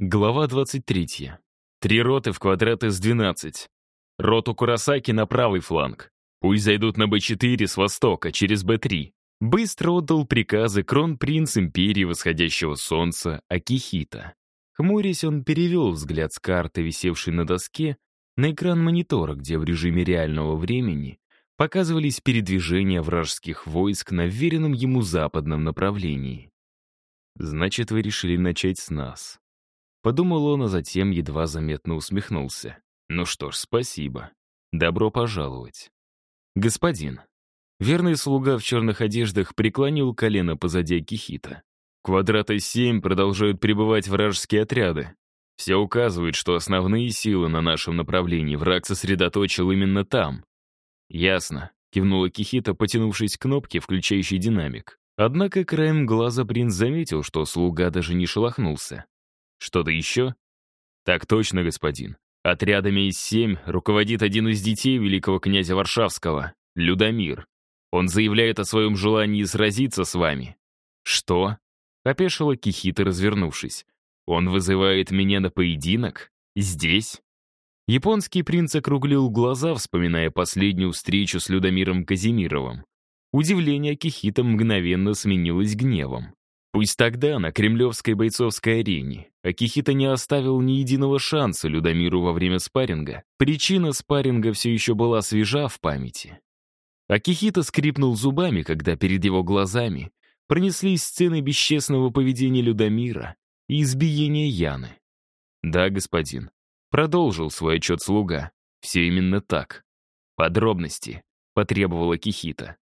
Глава 23. Три роты в квадрат из 12. Роту Курасаки на правый фланг. Пусть зайдут на Б4 с востока, через Б3. Быстро отдал приказы кронпринц империи восходящего солнца Акихита. Хмурясь, он перевел взгляд с карты, висевшей на доске, на экран монитора, где в режиме реального времени показывались передвижения вражеских войск на веренном ему западном направлении. «Значит, вы решили начать с нас», Подумал он, а затем едва заметно усмехнулся. «Ну что ж, спасибо. Добро пожаловать». «Господин». Верный слуга в черных одеждах преклонил колено позади Акихита. Квадрата 7 продолжают прибывать вражеские отряды. Все указывает, что основные силы на нашем направлении враг сосредоточил именно там. «Ясно», — кивнула Кихита, потянувшись к кнопке, включающей динамик. Однако краем глаза принц заметил, что слуга даже не шелохнулся. Что-то еще? Так точно, господин. Отрядами из семь руководит один из детей великого князя Варшавского, Людомир. Он заявляет о своем желании сразиться с вами. Что? Опешила Кихита, развернувшись. Он вызывает меня на поединок? Здесь? Японский принц округлил глаза, вспоминая последнюю встречу с Людомиром Казимировым. Удивление Кихита мгновенно сменилось гневом. Пусть тогда, на кремлевской бойцовской арене, Акихита не оставил ни единого шанса Людомиру во время спарринга, причина спарринга все еще была свежа в памяти. Акихита скрипнул зубами, когда перед его глазами пронеслись сцены бесчестного поведения Людомира и избиения Яны. «Да, господин», — продолжил свой отчет слуга. «Все именно так. Подробности», — потребовала Кихита.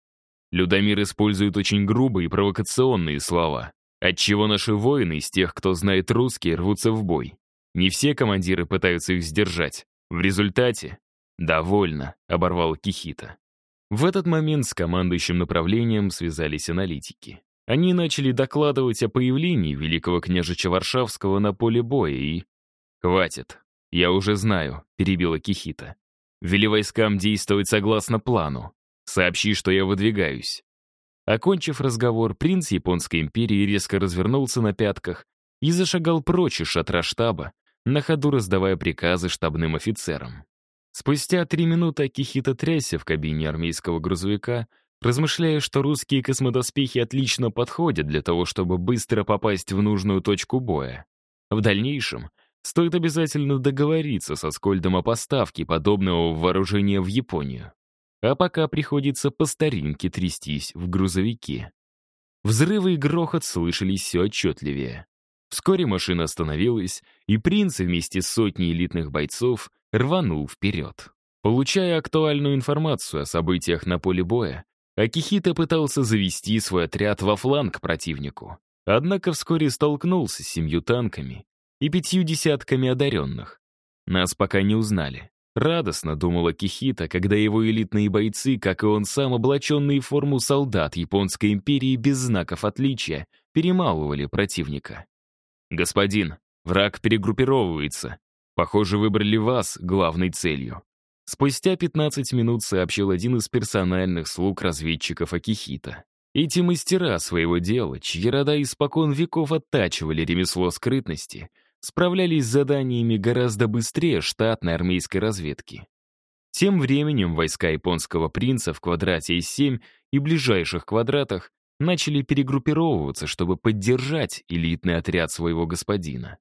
Людомир использует очень грубые и провокационные слова, отчего наши воины из тех, кто знает русский, рвутся в бой. Не все командиры пытаются их сдержать. В результате «Довольно», — оборвал Кихита. В этот момент с командующим направлением связались аналитики. Они начали докладывать о появлении великого княжича Варшавского на поле боя и... «Хватит. Я уже знаю», — перебила Кихита. «Вели войскам действовать согласно плану. Сообщи, что я выдвигаюсь». Окончив разговор, принц Японской империи резко развернулся на пятках и зашагал прочь из шатра штаба, на ходу раздавая приказы штабным офицерам. Спустя три минуты Акихита трясся в кабине армейского грузовика, размышляя, что русские космодоспехи отлично подходят для того, чтобы быстро попасть в нужную точку боя. В дальнейшем стоит обязательно договориться со Скольдом о поставке подобного вооружения в Японию а пока приходится по старинке трястись в грузовике. Взрывы и грохот слышались все отчетливее. Вскоре машина остановилась, и принц вместе с сотней элитных бойцов рванул вперед. Получая актуальную информацию о событиях на поле боя, Акихита пытался завести свой отряд во фланг противнику. Однако вскоре столкнулся с семью танками и пятью десятками одаренных. Нас пока не узнали. Радостно думала Кихита, когда его элитные бойцы, как и он сам, облаченные в форму солдат Японской империи без знаков отличия, перемалывали противника. «Господин, враг перегруппировывается. Похоже, выбрали вас главной целью». Спустя 15 минут сообщил один из персональных слуг разведчиков Акихита. Эти мастера своего дела, чьи рода испокон веков оттачивали ремесло скрытности — справлялись с заданиями гораздо быстрее штатной армейской разведки. Тем временем войска японского принца в квадрате из 7 и ближайших квадратах начали перегруппировываться, чтобы поддержать элитный отряд своего господина.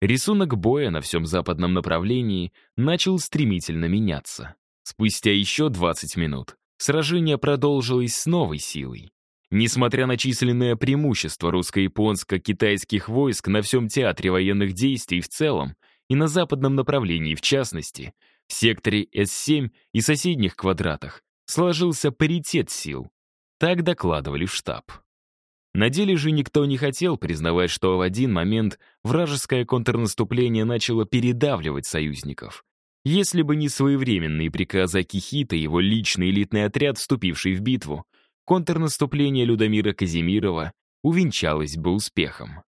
Рисунок боя на всем западном направлении начал стремительно меняться. Спустя еще 20 минут сражение продолжилось с новой силой. Несмотря на численное преимущество русско-японско-китайских войск на всем театре военных действий в целом и на западном направлении в частности, в секторе С-7 и соседних квадратах сложился паритет сил. Так докладывали в штаб. На деле же никто не хотел признавать, что в один момент вражеское контрнаступление начало передавливать союзников. Если бы не своевременные приказы Акихита его личный элитный отряд, вступивший в битву, контрнаступление Людомира Казимирова увенчалось бы успехом.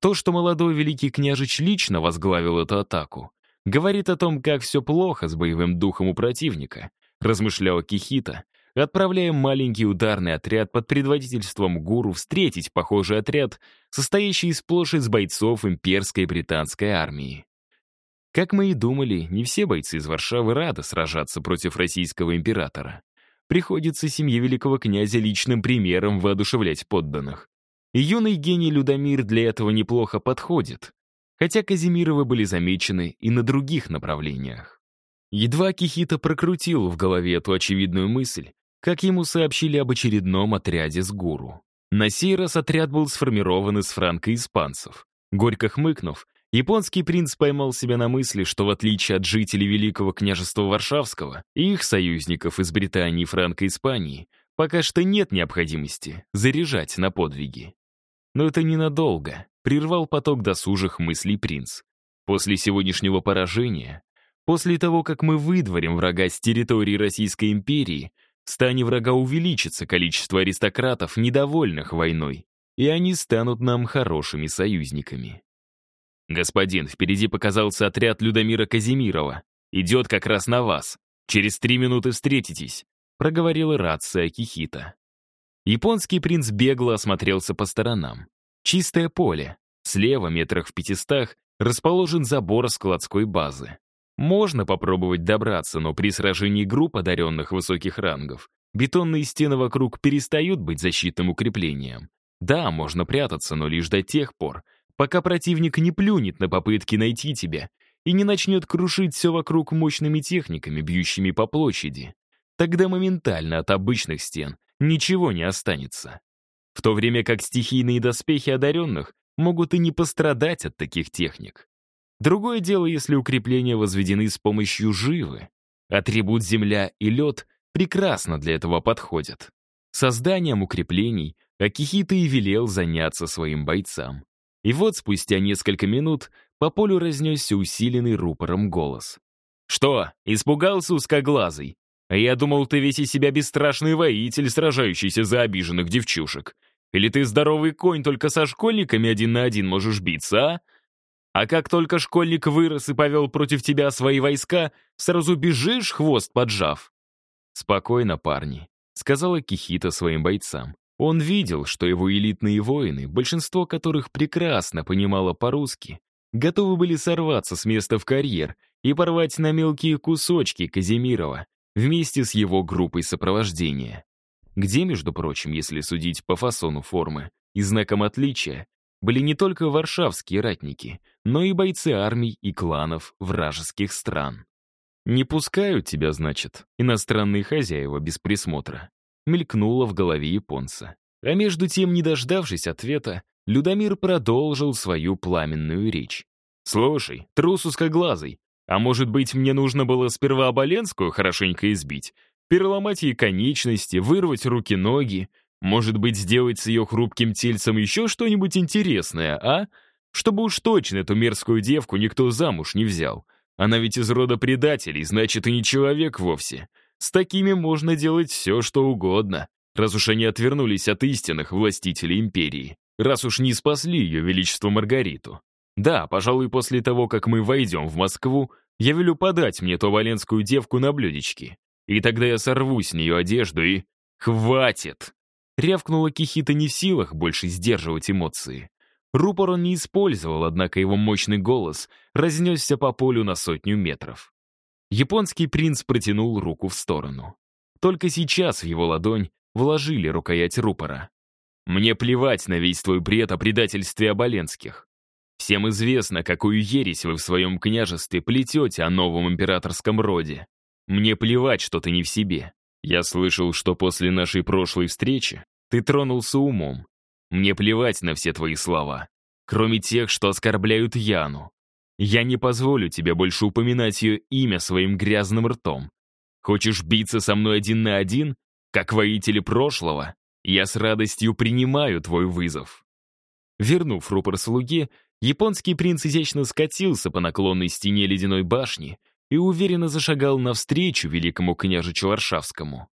То, что молодой великий княжич лично возглавил эту атаку, говорит о том, как все плохо с боевым духом у противника, размышлял Кихита, отправляем маленький ударный отряд под предводительством гуру встретить похожий отряд, состоящий сплошь из бойцов имперской британской армии. Как мы и думали, не все бойцы из Варшавы рады сражаться против российского императора. Приходится семье великого князя личным примером воодушевлять подданных. И юный гений Людомир для этого неплохо подходит, хотя Казимировы были замечены и на других направлениях. Едва Кихита прокрутил в голове эту очевидную мысль, как ему сообщили об очередном отряде с гуру. На сей раз отряд был сформирован из франко-испанцев. Горько хмыкнув, японский принц поймал себя на мысли, что в отличие от жителей Великого княжества Варшавского и их союзников из Британии и Франко-Испании, пока что нет необходимости заряжать на подвиги. Но это ненадолго, прервал поток досужих мыслей принц. После сегодняшнего поражения, после того, как мы выдворим врага с территории Российской империи, в стане врага увеличится количество аристократов, недовольных войной, и они станут нам хорошими союзниками. «Господин, впереди показался отряд Людомира Казимирова. Идет как раз на вас. Через три минуты встретитесь», — проговорила рация Кихита. Японский принц бегло осмотрелся по сторонам. Чистое поле. Слева, метрах в пятистах, расположен забор складской базы. Можно попробовать добраться, но при сражении групп одаренных высоких рангов бетонные стены вокруг перестают быть защитным укреплением. Да, можно прятаться, но лишь до тех пор, пока противник не плюнет на попытки найти тебя и не начнет крушить все вокруг мощными техниками, бьющими по площади. Тогда моментально от обычных стен ничего не останется. В то время как стихийные доспехи одаренных могут и не пострадать от таких техник. Другое дело, если укрепления возведены с помощью живы. Атрибут земля и лед прекрасно для этого подходят. Созданием укреплений Акихита и велел заняться своим бойцам. И вот спустя несколько минут по полю разнесся усиленный рупором голос. «Что, испугался узкоглазый? Я думал, ты весь из себя бесстрашный воитель, сражающийся за обиженных девчушек. Или ты здоровый конь, только со школьниками один на один можешь биться, а? А как только школьник вырос и повел против тебя свои войска, сразу бежишь, хвост поджав?» «Спокойно, парни», — сказала Кихита своим бойцам. Он видел, что его элитные воины, большинство которых прекрасно понимало по-русски, готовы были сорваться с места в карьер и порвать на мелкие кусочки Казимирова вместе с его группой сопровождения. Где, между прочим, если судить по фасону формы и знаком отличия, были не только варшавские ратники, но и бойцы армий и кланов вражеских стран. «Не пускают тебя, значит, иностранные хозяева без присмотра», мелькнуло в голове японца. А между тем, не дождавшись ответа, Людомир продолжил свою пламенную речь. «Слушай, трус узкоглазый, а может быть, мне нужно было сперва Оболенскую хорошенько избить, переломать ей конечности, вырвать руки-ноги, может быть, сделать с ее хрупким тельцем еще что-нибудь интересное, а? Чтобы уж точно эту мерзкую девку никто замуж не взял. Она ведь из рода предателей, значит, и не человек вовсе. С такими можно делать все, что угодно, раз уж они отвернулись от истинных властителей империи, раз уж не спасли ее величество Маргариту. Да, пожалуй, после того, как мы войдем в Москву, я велю подать мне ту валенскую девку на блюдечке. И тогда я сорву с нее одежду и... Хватит! Рявкнула Кихита не в силах больше сдерживать эмоции. Рупор он не использовал, однако его мощный голос разнесся по полю на сотню метров. Японский принц протянул руку в сторону. Только сейчас в его ладонь вложили рукоять рупора. «Мне плевать на весь твой бред о предательстве Оболенских. Всем известно, какую ересь вы в своем княжестве плетете о новом императорском роде. Мне плевать, что ты не в себе. Я слышал, что после нашей прошлой встречи ты тронулся умом. Мне плевать на все твои слова, кроме тех, что оскорбляют Яну. Я не позволю тебе больше упоминать ее имя своим грязным ртом. Хочешь биться со мной один на один, как воители прошлого? Я с радостью принимаю твой вызов». Вернув рупор слуге, японский принц изящно скатился по наклонной стене ледяной башни и уверенно зашагал навстречу великому княжичу Варшавскому.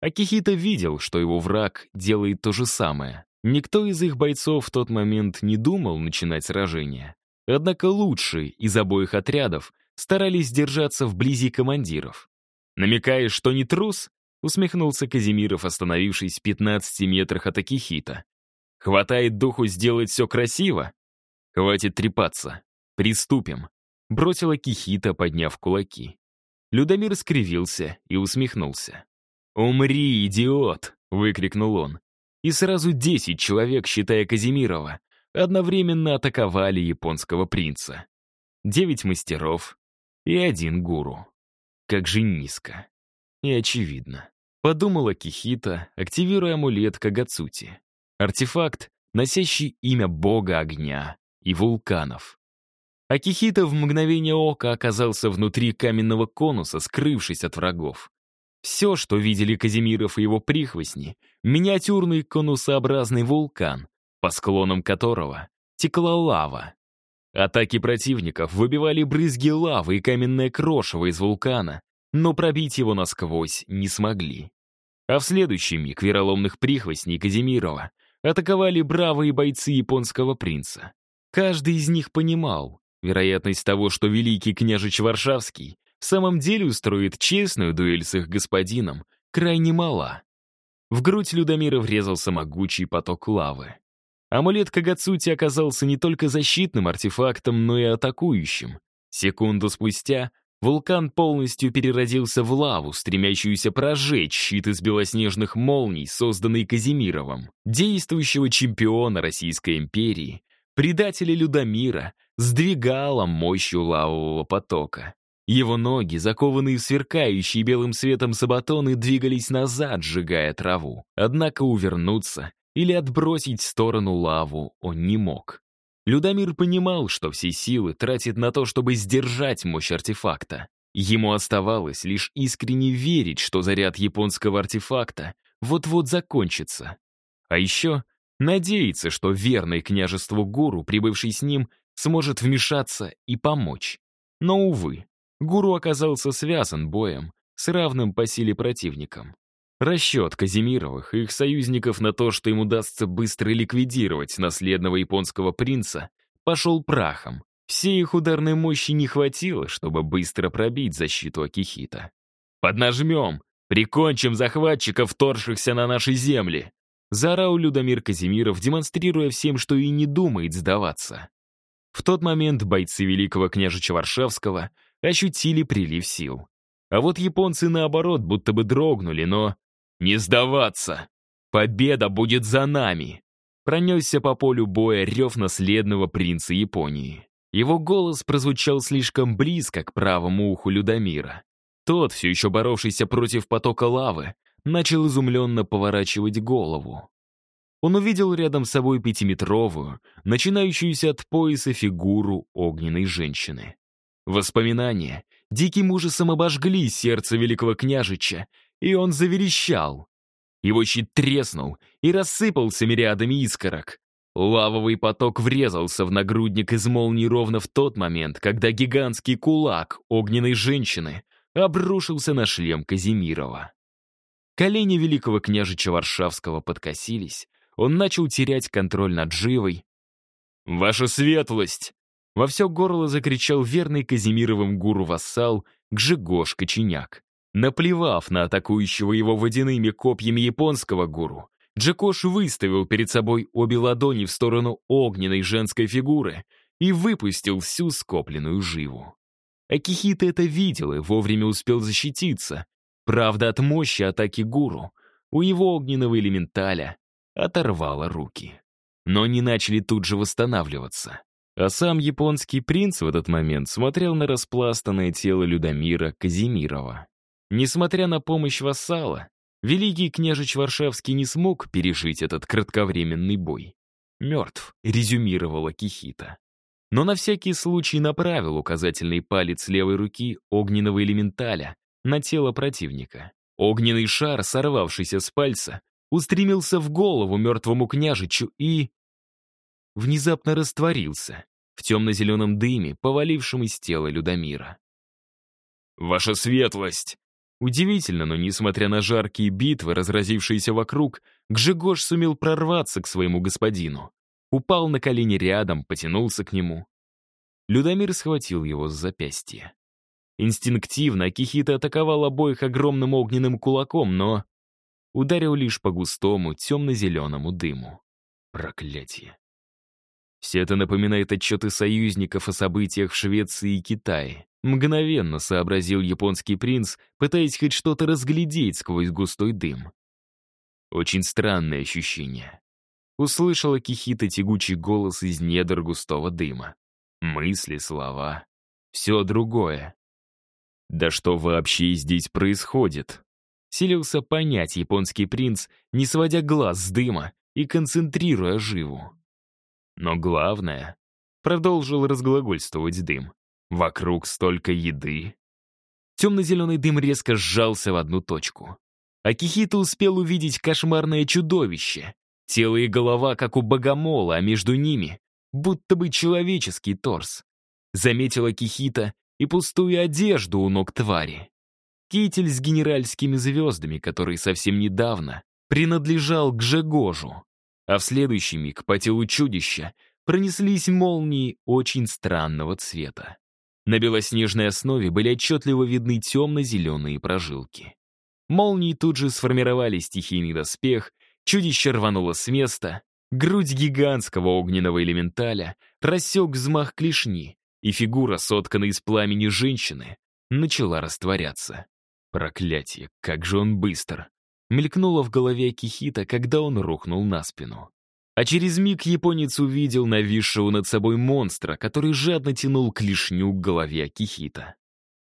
Акихита видел, что его враг делает то же самое. Никто из их бойцов в тот момент не думал начинать сражение. Однако лучшие из обоих отрядов старались держаться вблизи командиров. «Намекаешь, что не трус?» усмехнулся Казимиров, остановившись в 15 метрах от Акихита. «Хватает духу сделать все красиво? Хватит трепаться. Приступим», — бросил Акихита, подняв кулаки. Людомир скривился и усмехнулся. «Умри, идиот!» — выкрикнул он. И сразу десять человек, считая Казимирова, одновременно атаковали японского принца. Девять мастеров и один гуру. Как же низко. И очевидно. Подумала Кихита, активируя амулет Кагацути. Артефакт, носящий имя бога огня и вулканов. Акихита в мгновение ока оказался внутри каменного конуса, скрывшись от врагов. Все, что видели Казимиров и его прихвостни, миниатюрный конусообразный вулкан, по склонам которого текла лава. Атаки противников выбивали брызги лавы и каменное крошево из вулкана, но пробить его насквозь не смогли. А в следующий миг вероломных прихвостней Казимирова атаковали бравые бойцы японского принца. Каждый из них понимал, вероятность того, что великий княжич Варшавский в самом деле устроит честную дуэль с их господином, крайне мала. В грудь Людомира врезался могучий поток лавы. Амулет Кагацути оказался не только защитным артефактом, но и атакующим. Секунду спустя вулкан полностью переродился в лаву, стремящуюся прожечь щит из белоснежных молний, созданный Казимировым, действующего чемпиона Российской империи, предателя Людомира, сдвигала мощью лавового потока. Его ноги, закованные в сверкающие белым светом сабатоны, двигались назад, сжигая траву. Однако увернуться или отбросить в сторону лаву он не мог. Людомир понимал, что все силы тратит на то, чтобы сдержать мощь артефакта. Ему оставалось лишь искренне верить, что заряд японского артефакта вот-вот закончится. А еще надеяться, что верный княжеству гуру, прибывший с ним, сможет вмешаться и помочь. Но, увы, гуру оказался связан боем с равным по силе противником. Расчет Казимировых и их союзников на то, что им удастся быстро ликвидировать наследного японского принца, пошел прахом. Всей их ударной мощи не хватило, чтобы быстро пробить защиту Акихита. «Поднажмем! Прикончим захватчиков, вторгшихся на наши земли!» Заорал Людомир Казимиров, демонстрируя всем, что и не думает сдаваться. В тот момент бойцы великого княжича Варшавского ощутили прилив сил. А вот японцы, наоборот, будто бы дрогнули, но «Не сдаваться! Победа будет за нами!» Пронесся по полю боя рев наследного принца Японии. Его голос прозвучал слишком близко к правому уху Людомира. Тот, все еще боровшийся против потока лавы, начал изумленно поворачивать голову. Он увидел рядом с собой пятиметровую, начинающуюся от пояса фигуру огненной женщины. Воспоминания диким ужасом обожгли сердце великого княжича, и он заверещал. Его щит треснул и рассыпался мириадами искорок. Лавовый поток врезался в нагрудник из молнии ровно в тот момент, когда гигантский кулак огненной женщины обрушился на шлем Казимирова. Колени великого княжича Варшавского подкосились, он начал терять контроль над живой. «Ваша светлость!» Во все горло закричал верный Казимировым гуру-вассал Гжигош Коченяк. Наплевав на атакующего его водяными копьями японского гуру, Джекош выставил перед собой обе ладони в сторону огненной женской фигуры и выпустил всю скопленную живу. Акихита это видел и вовремя успел защититься. Правда, от мощи атаки гуру у его огненного элементаля оторвало руки. Но они начали тут же восстанавливаться. А сам японский принц в этот момент смотрел на распластанное тело Людомира Казимирова. Несмотря на помощь вассала, великий княжич Варшавский не смог пережить этот кратковременный бой. «Мертв», — резюмировала Кихита. Но на всякий случай направил указательный палец левой руки огненного элементаля на тело противника. Огненный шар, сорвавшийся с пальца, устремился в голову мертвому княжичу и... внезапно растворился в темно-зеленом дыме, повалившем из тела Людомира. «Ваша светлость!» Удивительно, но несмотря на жаркие битвы, разразившиеся вокруг, Гжигош сумел прорваться к своему господину. Упал на колени рядом, потянулся к нему. Людомир схватил его с запястья. Инстинктивно Кихита атаковал обоих огромным огненным кулаком, но ударил лишь по густому темно-зеленому дыму. Проклятие. Все это напоминает отчеты союзников о событиях в Швеции и Китае. Мгновенно сообразил японский принц, пытаясь хоть что-то разглядеть сквозь густой дым. Очень странное ощущение. Услышала Кихита тягучий голос из недр густого дыма. Мысли, слова. Все другое. Да что вообще здесь происходит? Силился понять японский принц, не сводя глаз с дыма и концентрируя живу. Но главное, продолжил разглагольствовать дым. Вокруг столько еды. Темно-зеленый дым резко сжался в одну точку. Акихита успел увидеть кошмарное чудовище. Тело и голова, как у богомола, а между ними будто бы человеческий торс. Заметила Акихита и пустую одежду у ног твари. Китель с генеральскими звездами, который совсем недавно принадлежал к Жегожу. А в следующий миг по телу чудища пронеслись молнии очень странного цвета. На белоснежной основе были отчетливо видны темно-зеленые прожилки. Молнии тут же сформировали стихийный доспех, чудище рвануло с места, грудь гигантского огненного элементаля рассек взмах клешни, и фигура, сотканная из пламени женщины, начала растворяться. Проклятие, как же он быстр! Мелькнуло в голове Кихита, когда он рухнул на спину. А через миг японец увидел нависшего над собой монстра, который жадно тянул клешню к голове Акихита.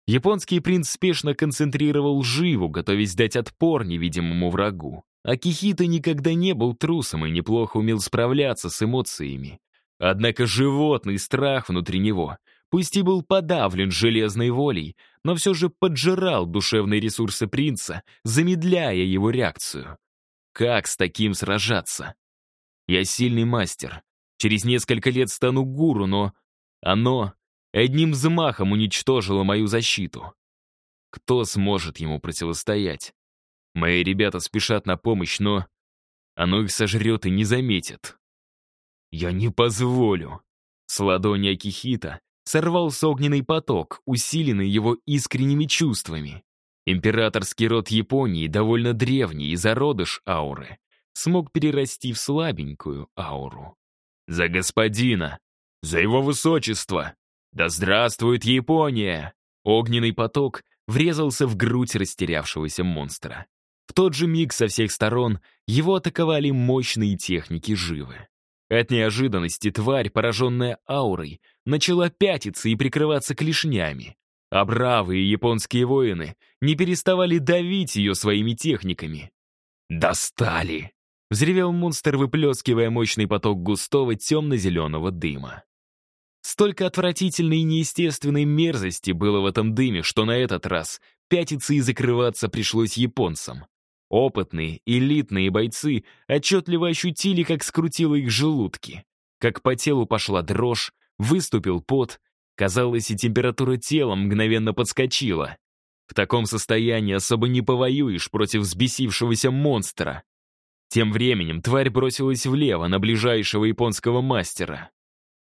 Японский принц спешно концентрировал живу, готовясь дать отпор невидимому врагу. Акихита никогда не был трусом и неплохо умел справляться с эмоциями. Однако животный страх внутри него, пусть и был подавлен железной волей, но все же поджирал душевные ресурсы принца, замедляя его реакцию. Как с таким сражаться? Я сильный мастер. Через несколько лет стану гуру, но оно одним взмахом уничтожило мою защиту. Кто сможет ему противостоять? Мои ребята спешат на помощь, но оно их сожрет и не заметит. «Я не позволю!» С ладони Акихита сорвался огненный поток, усиленный его искренними чувствами. Императорский род Японии, довольно древний и зародыш ауры, смог перерасти в слабенькую ауру. «За господина! За его высочество! Да здравствует Япония!» Огненный поток врезался в грудь растерявшегося монстра. В тот же миг со всех сторон его атаковали мощные техники живы. От неожиданности тварь, пораженная аурой, начала пятиться и прикрываться клешнями. А бравые японские воины не переставали давить ее своими техниками. «Достали!» — взревел монстр, выплескивая мощный поток густого темно-зеленого дыма. Столько отвратительной и неестественной мерзости было в этом дыме, что на этот раз пятиться и закрываться пришлось японцам. Опытные, элитные бойцы отчетливо ощутили, как скрутило их желудки. Как по телу пошла дрожь, выступил пот. Казалось, и температура тела мгновенно подскочила. В таком состоянии особо не повоюешь против взбесившегося монстра. Тем временем тварь бросилась влево на ближайшего японского мастера.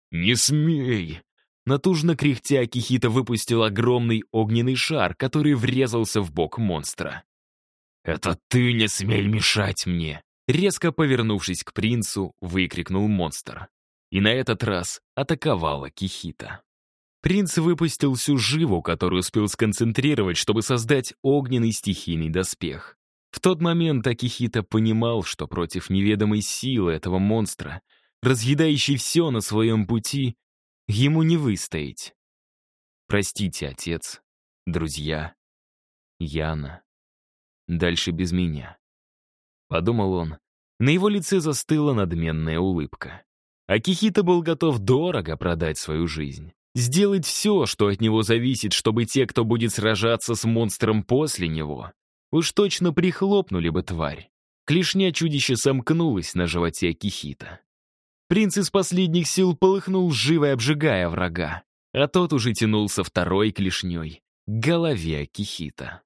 «Не смей!» Натужно кряхтя Кихита выпустил огромный огненный шар, который врезался в бок монстра. «Это ты не смей мешать мне!» Резко повернувшись к принцу, выкрикнул монстр. И на этот раз атаковала Кихита. Принц выпустил всю живу, которую успел сконцентрировать, чтобы создать огненный стихийный доспех. В тот момент Акихита понимал, что против неведомой силы этого монстра, разъедающей все на своем пути, ему не выстоять. Простите, отец, друзья, Яна. Дальше без меня. Подумал он. На его лице застыла надменная улыбка. Акихита был готов дорого продать свою жизнь. Сделать все, что от него зависит, чтобы те, кто будет сражаться с монстром после него, уж точно прихлопнули бы тварь. Клешня чудища сомкнулась на животе Акихита. Принц из последних сил полыхнул, живо обжигая врага, а тот уже тянулся второй клешней к голове Акихита.